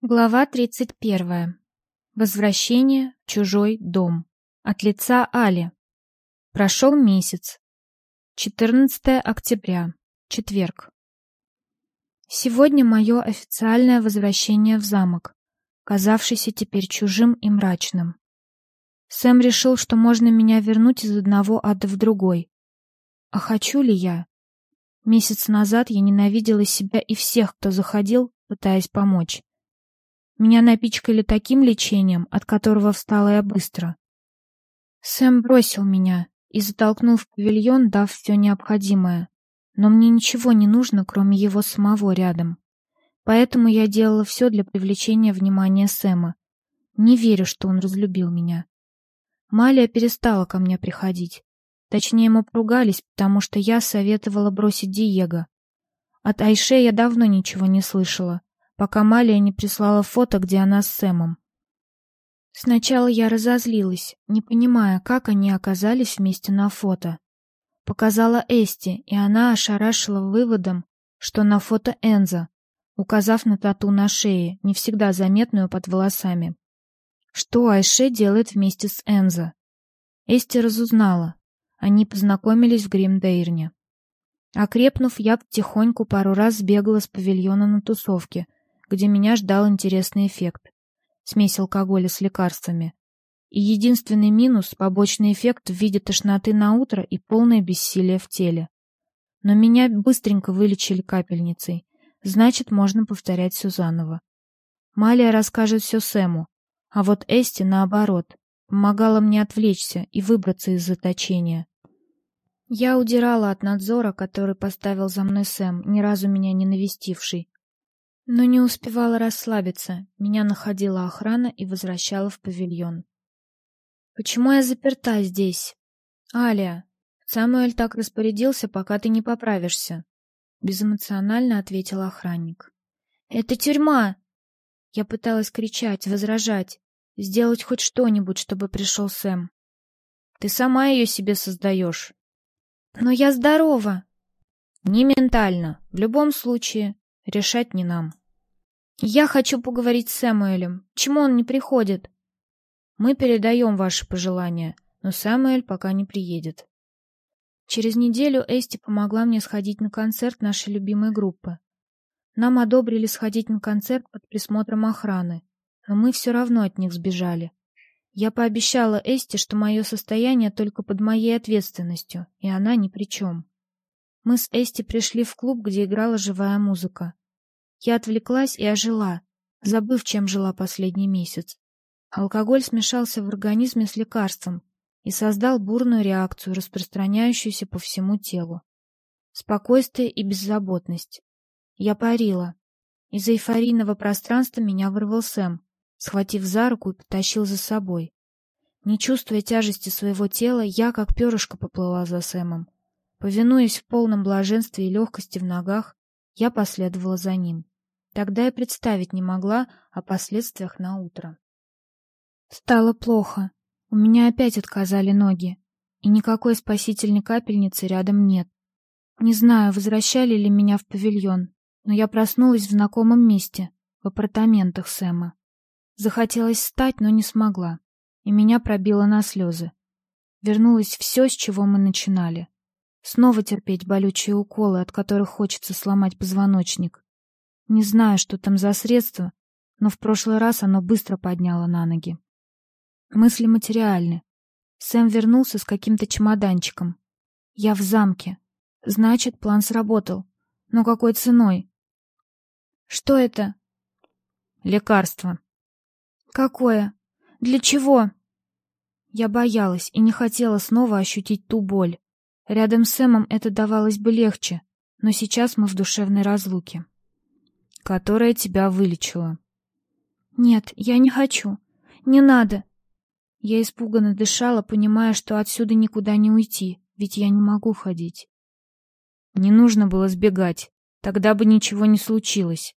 Глава 31. Возвращение в чужой дом. От лица Али. Прошел месяц. 14 октября. Четверг. Сегодня мое официальное возвращение в замок, казавшийся теперь чужим и мрачным. Сэм решил, что можно меня вернуть из одного ада в другой. А хочу ли я? Месяц назад я ненавидела себя и всех, кто заходил, пытаясь помочь. Меня напичкали таким лечением, от которого встала я быстро. Сэм бросил меня и затолкнул в павильон, дав все необходимое. Но мне ничего не нужно, кроме его самого рядом. Поэтому я делала все для привлечения внимания Сэма. Не верю, что он разлюбил меня. Малия перестала ко мне приходить. Точнее, мы поругались, потому что я советовала бросить Диего. От Айше я давно ничего не слышала пока Малия не прислала фото, где она с Сэмом. Сначала я разозлилась, не понимая, как они оказались вместе на фото. Показала Эсти, и она ошарашила выводом, что на фото Энза, указав на тату на шее, не всегда заметную под волосами. Что Айше делает вместе с Энза? Эсти разузнала. Они познакомились в Гримдейрне. Окрепнув, я потихоньку пару раз сбегала с павильона на тусовке — где меня ждал интересный эффект. Смесь алкоголя с лекарствами. И единственный минус — побочный эффект в виде тошноты на утро и полное бессилие в теле. Но меня быстренько вылечили капельницей. Значит, можно повторять все заново. Малия расскажет все Сэму, а вот Эсти, наоборот, помогала мне отвлечься и выбраться из заточения. Я удирала от надзора, который поставил за мной Сэм, ни разу меня не навестивший, но не успевала расслабиться. Меня находила охрана и возвращала в павильон. Почему я заперта здесь? Алия, Самуэль так распорядился, пока ты не поправишься, безэмоционально ответил охранник. Это тюрьма. Я пыталась кричать, возражать, сделать хоть что-нибудь, чтобы пришел Сэм. Ты сама ее себе создаешь. Но я здорова. Не ментально. В любом случае, решать не нам. Я хочу поговорить с Сэмуэлем. Почему он не приходит? Мы передаем ваши пожелания, но Сэмуэль пока не приедет. Через неделю Эсти помогла мне сходить на концерт нашей любимой группы. Нам одобрили сходить на концерт под присмотром охраны, но мы все равно от них сбежали. Я пообещала Эсти, что мое состояние только под моей ответственностью, и она ни при чем. Мы с Эсти пришли в клуб, где играла живая музыка. Я отвлеклась и ожила, забыв, чем жила последний месяц. Алкоголь смешался в организме с лекарством и создал бурную реакцию, распространяющуюся по всему телу. Спокойствие и беззаботность. Я парила. Из эйфорийного пространства меня вырвал Сэм, схватив за руку и потащил за собой. Не чувствуя тяжести своего тела, я, как перышко, поплыла за Сэмом. Повинуясь в полном блаженстве и легкости в ногах, я последовала за ним. Тогда я представить не могла о последствиях на утро. Стало плохо. У меня опять отказали ноги, и никакой спасительной капельницы рядом нет. Не знаю, возвращали ли меня в павильон, но я проснулась в знакомом месте, в апартаментах Сэма. Захотелось встать, но не смогла, и меня пробило на слезы. Вернулось все, с чего мы начинали. Снова терпеть болючие уколы, от которых хочется сломать позвоночник. Не знаю, что там за средство, но в прошлый раз оно быстро подняло на ноги. Мысли материальны. Сэм вернулся с каким-то чемоданчиком. Я в замке. Значит, план сработал. Но какой ценой? Что это? Лекарство. Какое? Для чего? Я боялась и не хотела снова ощутить ту боль. Рядом с Сэмом это давалось бы легче, но сейчас мы в душевной разлуке. Которая тебя вылечила. Нет, я не хочу. Не надо. Я испуганно дышала, понимая, что отсюда никуда не уйти, ведь я не могу ходить. Не нужно было сбегать, тогда бы ничего не случилось.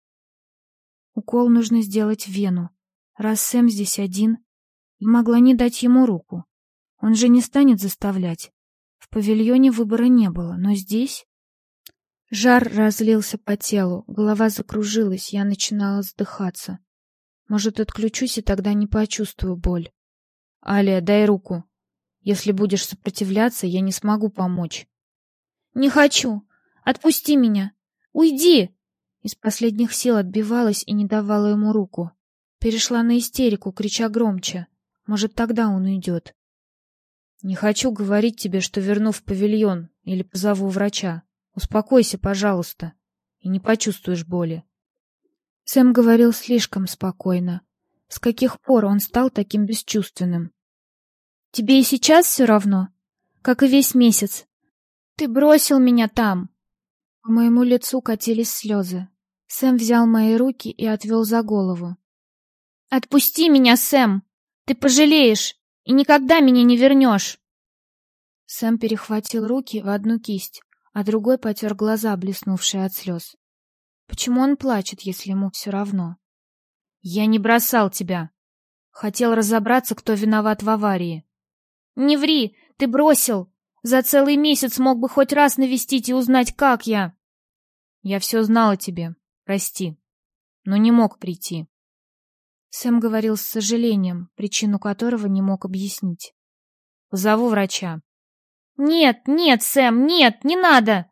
Укол нужно сделать в вену. Раз Сэм здесь один, и могла не дать ему руку. Он же не станет заставлять. Павильоне выбора не было, но здесь... Жар разлился по телу, голова закружилась, я начинала задыхаться. Может, отключусь и тогда не почувствую боль. Алия, дай руку. Если будешь сопротивляться, я не смогу помочь. Не хочу. Отпусти меня. Уйди. Из последних сил отбивалась и не давала ему руку. Перешла на истерику, крича громче. Может, тогда он уйдет. Не хочу говорить тебе, что верну в павильон или позову врача. Успокойся, пожалуйста, и не почувствуешь боли. Сэм говорил слишком спокойно. С каких пор он стал таким бесчувственным? Тебе и сейчас все равно, как и весь месяц. Ты бросил меня там. По моему лицу катились слезы. Сэм взял мои руки и отвел за голову. Отпусти меня, Сэм. Ты пожалеешь и никогда меня не вернешь. Сэм перехватил руки в одну кисть, а другой потер глаза, блеснувшие от слез. Почему он плачет, если ему все равно? Я не бросал тебя. Хотел разобраться, кто виноват в аварии. Не ври, ты бросил. За целый месяц мог бы хоть раз навестить и узнать, как я. Я все знал о тебе, прости, но не мог прийти. Сэм говорил с сожалением, причину которого не мог объяснить. Позову врача. Нет, нет, Сэм, нет, не надо.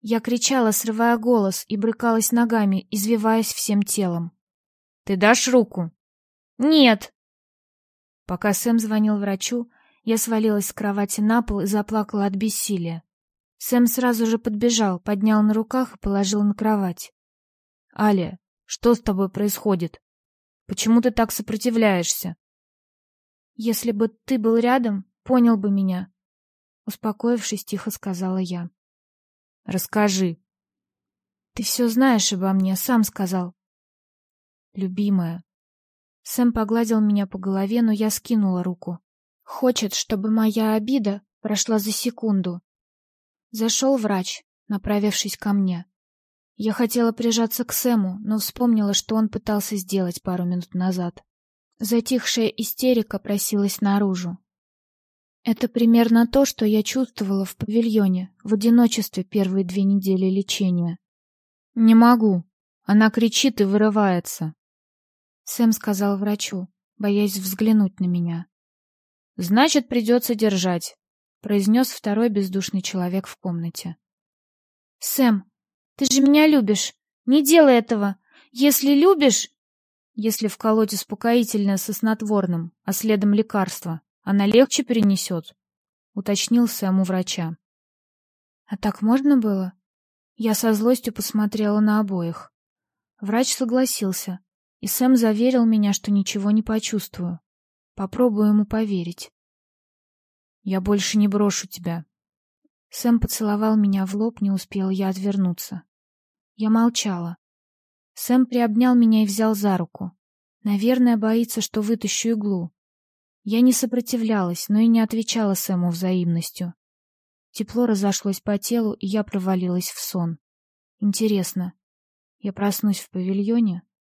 Я кричала, срывая голос, и брыкалась ногами, извиваясь всем телом. «Ты дашь руку?» «Нет!» Пока Сэм звонил врачу, я свалилась с кровати на пол и заплакала от бессилия. Сэм сразу же подбежал, поднял на руках и положил на кровать. «Аля, что с тобой происходит? Почему ты так сопротивляешься?» «Если бы ты был рядом, понял бы меня», — успокоившись, тихо сказала я. Расскажи. Ты все знаешь обо мне, сам сказал. Любимая. Сэм погладил меня по голове, но я скинула руку. Хочет, чтобы моя обида прошла за секунду. Зашел врач, направившись ко мне. Я хотела прижаться к Сэму, но вспомнила, что он пытался сделать пару минут назад. Затихшая истерика просилась наружу. Это примерно то, что я чувствовала в павильоне, в одиночестве первые две недели лечения. «Не могу». Она кричит и вырывается. Сэм сказал врачу, боясь взглянуть на меня. «Значит, придется держать», — произнес второй бездушный человек в комнате. «Сэм, ты же меня любишь. Не делай этого. Если любишь...» «Если вколоть успокоительное со снотворным, а следом лекарство, она легче перенесет, — уточнил Сэм у врача. А так можно было? Я со злостью посмотрела на обоих. Врач согласился, и Сэм заверил меня, что ничего не почувствую. Попробую ему поверить. Я больше не брошу тебя. Сэм поцеловал меня в лоб, не успел я отвернуться. Я молчала. Сэм приобнял меня и взял за руку. Наверное, боится, что вытащу иглу. Я не сопротивлялась, но и не отвечала Сэму взаимностью. Тепло разошлось по телу, и я провалилась в сон. Интересно, я проснусь в павильоне?